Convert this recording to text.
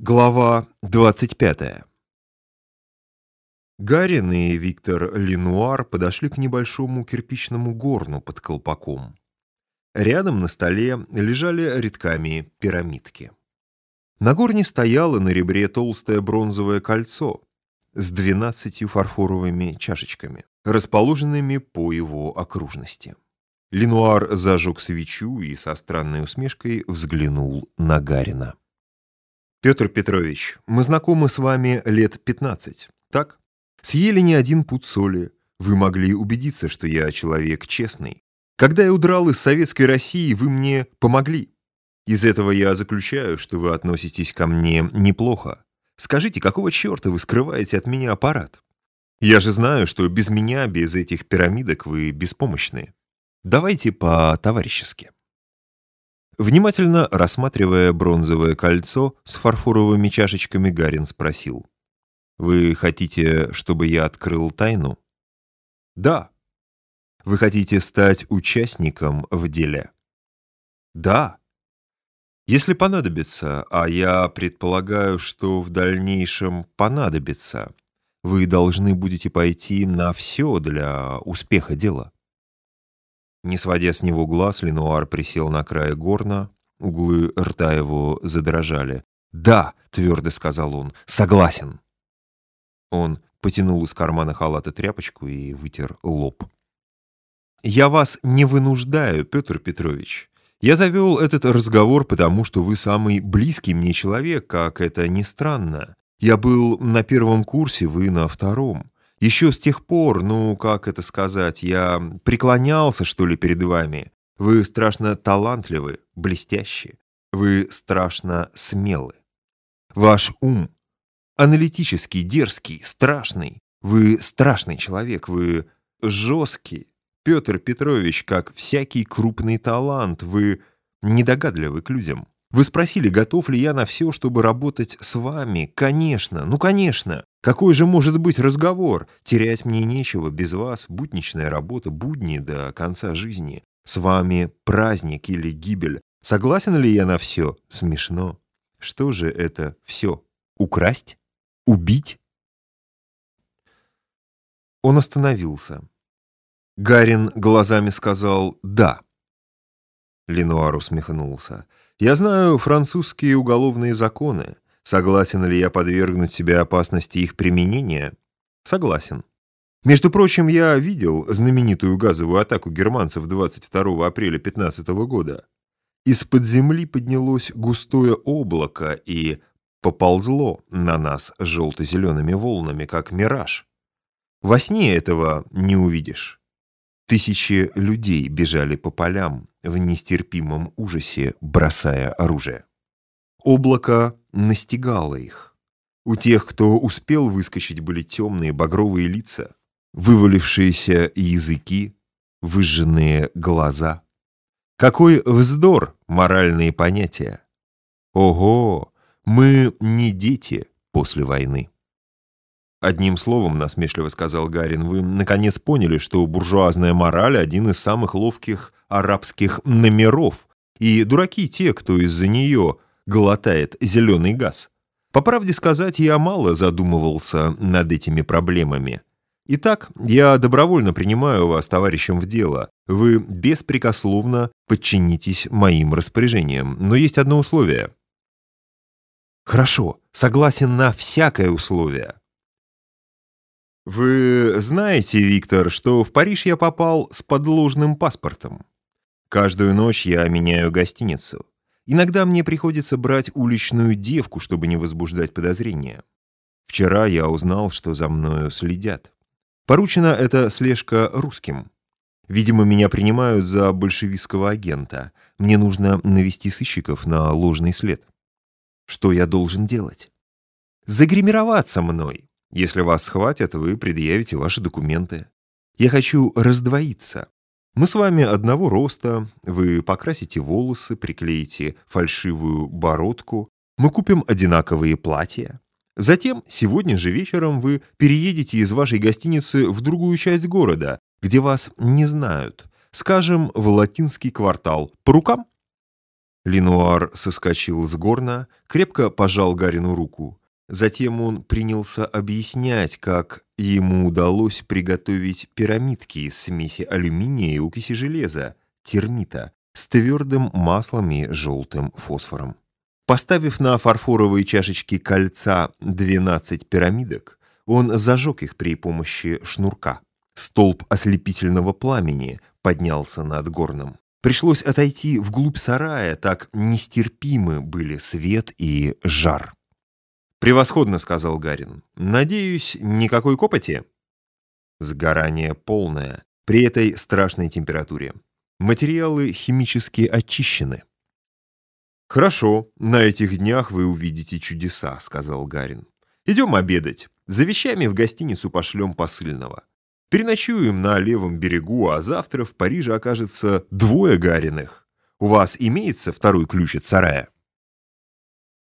Глава 25 Гарин и Виктор Ленуар подошли к небольшому кирпичному горну под колпаком. Рядом на столе лежали редками пирамидки. На горне стояло на ребре толстое бронзовое кольцо с двенадцатью фарфоровыми чашечками, расположенными по его окружности. Ленуар зажег свечу и со странной усмешкой взглянул на Гарина. Петр Петрович, мы знакомы с вами лет 15, так? Съели не один пуд соли. Вы могли убедиться, что я человек честный. Когда я удрал из Советской России, вы мне помогли. Из этого я заключаю, что вы относитесь ко мне неплохо. Скажите, какого черта вы скрываете от меня аппарат? Я же знаю, что без меня, без этих пирамидок вы беспомощны. Давайте по-товарищески. Внимательно рассматривая бронзовое кольцо с фарфоровыми чашечками, Гарин спросил. «Вы хотите, чтобы я открыл тайну?» «Да». «Вы хотите стать участником в деле?» «Да». «Если понадобится, а я предполагаю, что в дальнейшем понадобится, вы должны будете пойти на все для успеха дела». Не сводя с него глаз, Ленуар присел на край горна, углы рта его задрожали. «Да», — твердо сказал он, — «согласен». Он потянул из кармана халата тряпочку и вытер лоб. «Я вас не вынуждаю, Петр Петрович. Я завел этот разговор, потому что вы самый близкий мне человек, как это ни странно. Я был на первом курсе, вы на втором. Еще с тех пор, ну, как это сказать, я преклонялся, что ли, перед вами. Вы страшно талантливы, блестящие. Вы страшно смелы. Ваш ум аналитический, дерзкий, страшный. Вы страшный человек, вы жесткий. Петр Петрович, как всякий крупный талант, вы недогадливы к людям. Вы спросили, готов ли я на все, чтобы работать с вами? Конечно, ну конечно. Какой же может быть разговор? Терять мне нечего, без вас будничная работа, будни до конца жизни. С вами праздник или гибель. Согласен ли я на все? Смешно. Что же это все? Украсть? Убить? Он остановился. Гарин глазами сказал «да». Ленуар усмехнулся. «Я знаю французские уголовные законы. Согласен ли я подвергнуть себя опасности их применения? Согласен. Между прочим, я видел знаменитую газовую атаку германцев 22 апреля 15 года. Из-под земли поднялось густое облако и поползло на нас желто-зелеными волнами, как мираж. Во сне этого не увидишь. Тысячи людей бежали по полям в нестерпимом ужасе, бросая оружие. Облако настигало их. У тех, кто успел выскочить, были темные багровые лица, вывалившиеся языки, выжженные глаза. Какой вздор моральные понятия! Ого, мы не дети после войны. Одним словом, насмешливо сказал Гарин, вы наконец поняли, что буржуазная мораль – один из самых ловких арабских номеров, и дураки те, кто из-за нее глотает зеленый газ. По правде сказать, я мало задумывался над этими проблемами. Итак, я добровольно принимаю вас товарищем в дело. Вы беспрекословно подчинитесь моим распоряжениям. Но есть одно условие. Хорошо, согласен на всякое условие. Вы знаете, Виктор, что в Париж я попал с подложным паспортом. Каждую ночь я меняю гостиницу. Иногда мне приходится брать уличную девку, чтобы не возбуждать подозрения. Вчера я узнал, что за мною следят. Поручена эта слежка русским. Видимо, меня принимают за большевистского агента. Мне нужно навести сыщиков на ложный след. Что я должен делать? Загримироваться мной. Если вас схватят, вы предъявите ваши документы. Я хочу раздвоиться. Мы с вами одного роста, вы покрасите волосы, приклеите фальшивую бородку, мы купим одинаковые платья. Затем, сегодня же вечером вы переедете из вашей гостиницы в другую часть города, где вас не знают, скажем, в латинский квартал. По рукам? Ленуар соскочил с горна, крепко пожал Гарину руку. Затем он принялся объяснять, как ему удалось приготовить пирамидки из смеси алюминия и укиси железа, термита, с твердым маслом и желтым фосфором. Поставив на фарфоровые чашечки кольца 12 пирамидок, он зажег их при помощи шнурка. Столб ослепительного пламени поднялся над горном. Пришлось отойти вглубь сарая, так нестерпимы были свет и жар. «Превосходно», — сказал Гарин. «Надеюсь, никакой копоти?» Сгорание полное, при этой страшной температуре. Материалы химически очищены. «Хорошо, на этих днях вы увидите чудеса», — сказал Гарин. «Идем обедать. За вещами в гостиницу пошлем посыльного. Переночуем на левом берегу, а завтра в Париже окажется двое Гариных. У вас имеется второй ключ от сарая?»